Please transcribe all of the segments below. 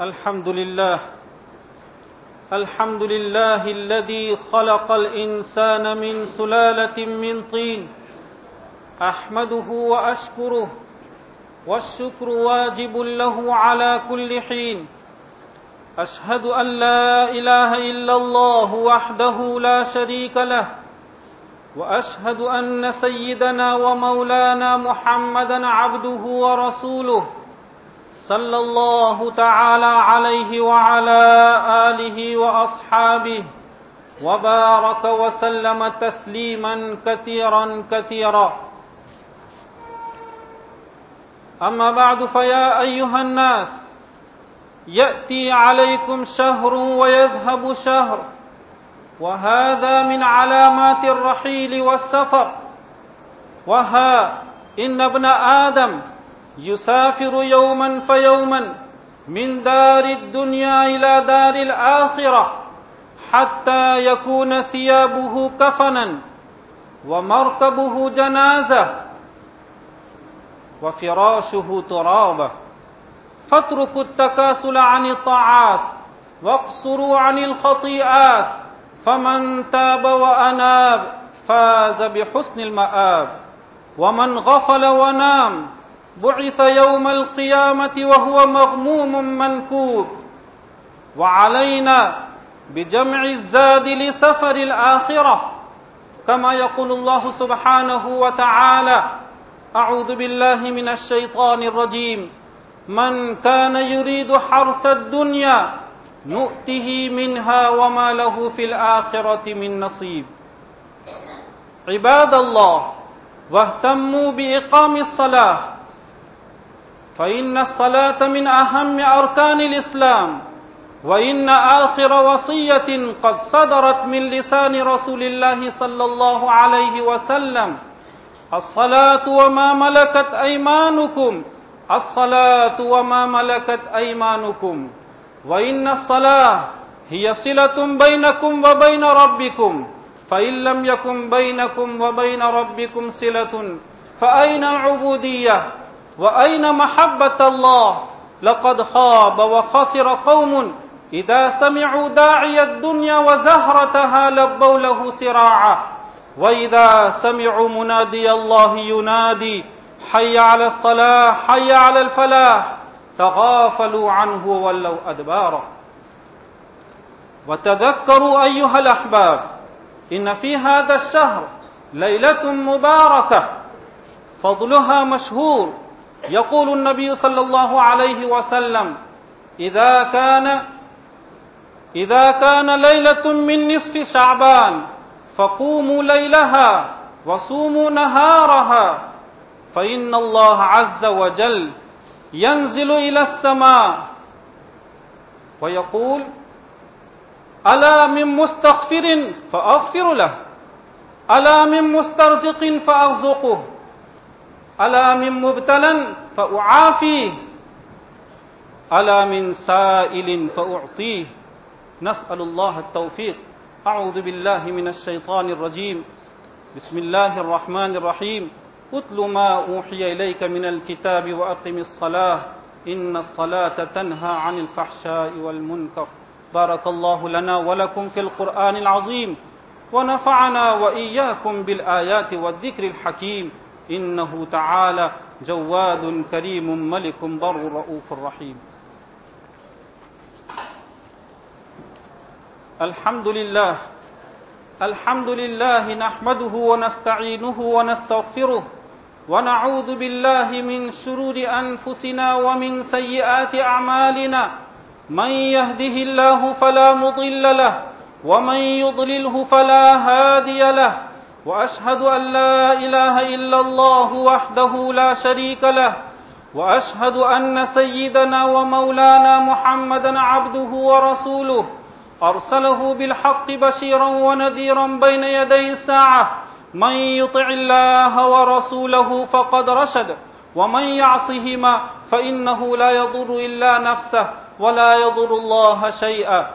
الحمد لله. الحمد لله الذي خلق الإنسان من سلالة من طين. أحمده وأشكره. والشكر واجب له على كل حين. أشهد أن لا إله إلا الله وحده لا شريك له. وأشهد أن سيدنا ومولانا محمدا عبده ورسوله. صلى الله تعالى عليه وعلى آله وأصحابه وبارك وسلم تسليما كثيرا كثيرا. أما بعد فيا أيها الناس يأتي عليكم شهر ويذهب شهر وهذا من علامات الرحيل والسفر. وها إن ابن آدم يسافر يوما فيوما من دار الدنيا إلى دار الآخرة حتى يكون ثيابه كفنا ومركبه جنازة وفراشه ترابة. فاتركوا التكاسل عن الطاعات واقصروا عن الخطيئات. فمن تاب وأناب فاز بحسن المآب. ومن غفل ونام بعث يوم القيامة وهو مغموم منكوب. وعلينا بجمع الزاد لسفر الآخرة. كما يقول الله سبحانه وتعالى أعوذ بالله من الشيطان الرجيم. من كان يريد حرث الدنيا نؤته منها وما له في الآخرة من نصيب. عباد الله واهتموا بإقام الصلاة. فإن الصلاة من أهم أركان الإسلام وإن آخر وصية قد صدرت من لسان رسول الله صلى الله عليه وسلم. الصلاة وما ملكت أيمانكم الصلاة وما ملكت أيمانكم. وإن الصلاة هي صلة بينكم وبين ربكم فإن لم يكن بينكم وبين ربكم صلة فأين العبودية وأين محبة الله؟ لقد خاب وخسر قوم إذا سمعوا داعي الدنيا وزهرتها لبوا له سراعا وإذا سمعوا منادي الله ينادي حي على الصلاة حي على الفلاح. تغافلوا عنه وولوا أدبارا. وتذكروا أيها الأحباب إن في هذا الشهر ليلة مباركة فضلها مشهور. يقول النبي صلى الله عليه وسلم إذا كان إذا كان ليلة من نصف شعبان فقوموا ليلها وصوموا نهارها فإن الله عز وجل ينزل إلى السماء. ويقول ألا من مستغفر فأغفر له ألا من مسترزق فأرزقه. ألا من مبتلا فأعافيه ألا من سائل فأعطيه. نسأل الله التوفيق. أعوذ بالله من الشيطان الرجيم. بسم الله الرحمن الرحيم. اتل ما أوحي إليك من الكتاب وأقم الصلاة. إن الصلاة تنهى عن الفحشاء والمنكر. بارك الله لنا ولكم في القرآن العظيم. ونفعنا وإياكم بالآيات والذكر الحكيم. إنه تعالى جواد كريم ملك بر رؤوف رحيم. الحمد لله الحمد لله نحمده ونستعينه ونستغفره ونعوذ بالله من شرور أنفسنا ومن سيئات أعمالنا. من يهده الله فلا مضل له ومن يضلله فلا هادي له وأشهد أن لا إله إلا الله وحده لا شريك له وأشهد أن سيدنا ومولانا محمدا عبده ورسوله أرسله بالحق بشيرا ونذيرا بين يدي الساعة من يطع الله ورسوله فقد رشد ومن يعصهما فإنه لا يضر إلا نفسه ولا يضر الله شيئا.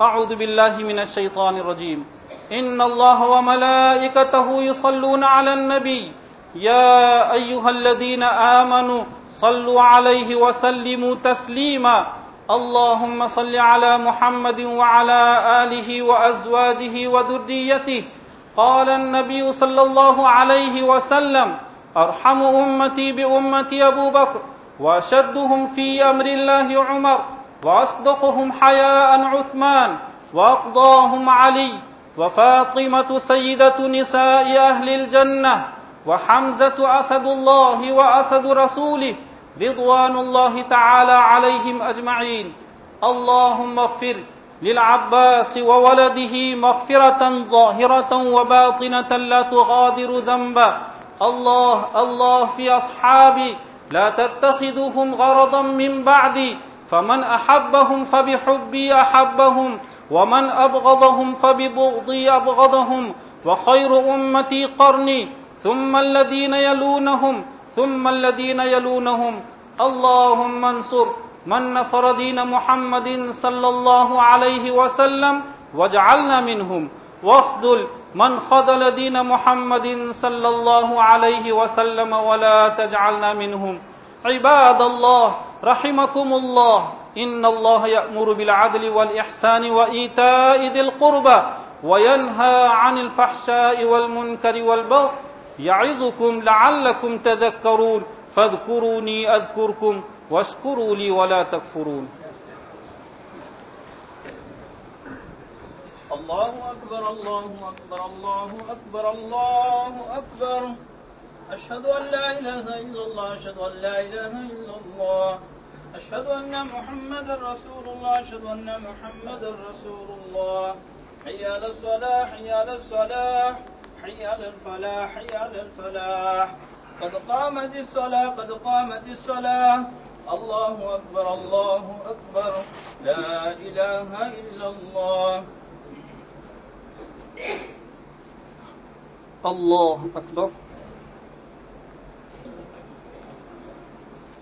أعوذ بالله من الشيطان الرجيم. إن الله وملائكته يصلون على النبي. يا أيها الذين آمنوا صلوا عليه وسلموا تسليما. اللهم صل على محمد وعلى آله وأزواجه وذريته. قال النبي صلى الله عليه وسلم أرحم أمتي بأمتي أبو بكر وأشدهم في أمر الله عمر وأصدقهم حياء عثمان وأقضاهم علي. وفاطمة سيدة نساء أهل الجنة وحمزة أسد الله وأسد رسوله رضوان الله تعالى عليهم أجمعين. اللهم اغفر للعباس وولده مغفرة ظاهرة وباطنة لا تغادر ذنبا. الله الله في أصحابي لا تتخذهم غرضا من بعدي. فمن أحبهم فبحبي أحبهم. ومن أبغضهم فببغضي أبغضهم وخير أمتي قرني ثم الذين يلونهم ثم الذين يلونهم اللهم انصر من نصر دين محمد صلى الله عليه وسلم واجعلنا منهم واخذل من خذل دين محمد صلى الله عليه وسلم ولا تجعلنا منهم عباد الله رحمكم الله إن الله يأمر بالعدل والإحسان وإيتاء ذي القربى وينهى عن الفحشاء والمنكر والبغي يعظكم لعلكم تذكرون فاذكروني أذكركم واشكروا لي ولا تكفرون. الله أكبر الله أكبر الله أكبر الله أكبر. أشهد أن لا إله إلا الله أشهد أن لا إله إلا الله. أشهد أن محمد رسول الله أشهد أن محمد رسول الله. حي على الصلاة حي على الصلاة حي على الفلاح حي على الفلاح. قد قامت الصلاة قد قامت الصلاة. الله أكبر الله أكبر. لا إله إلا الله. الله أكبر.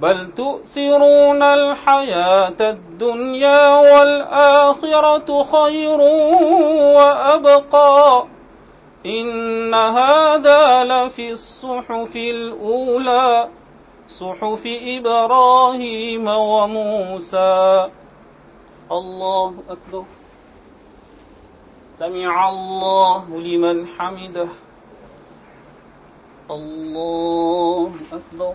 بل تؤثرون الحياة الدنيا والآخرة خير وأبقى. إن هذا لفي الصحف الأولى صحف إبراهيم وموسى. الله أكبر. سمع الله لمن حمده. الله أكبر.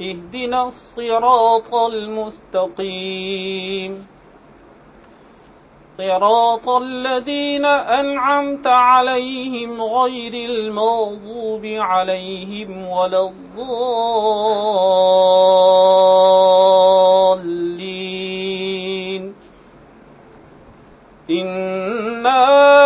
اهدنا الصراط المستقيم. صراط الذين أنعمت عليهم غير المغضوب عليهم ولا الضالين. إنا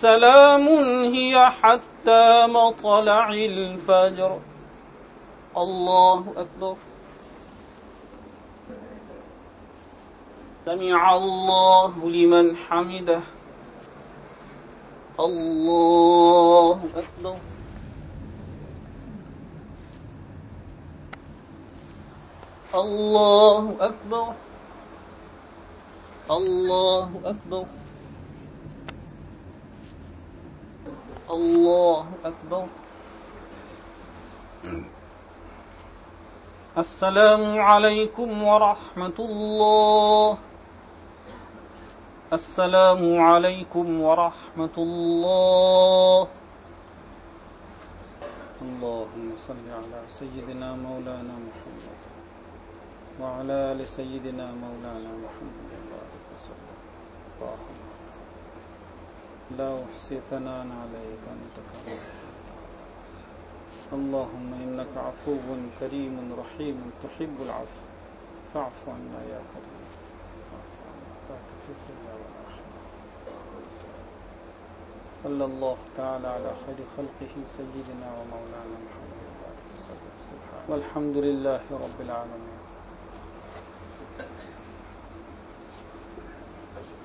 سلام هي حتى مطلع الفجر. الله أكبر. سمع الله لمن حمده. الله أكبر. الله أكبر. الله أكبر. الله أكبر. السلام عليكم ورحمة الله. السلام عليكم ورحمة الله. اللهم صل على سيدنا مولانا محمد وعلى آل سيدنا مولانا محمد. وبارك وسلم اللهم لا أحصي ثناء عليك أنت كريم اللهم إنك عفو كريم رحيم تحب العفو. فاعف عنا يا كريم. صلى الله تعالى على خير خلقه سيدنا ومولانا محمد. والحمد لله رب العالمين.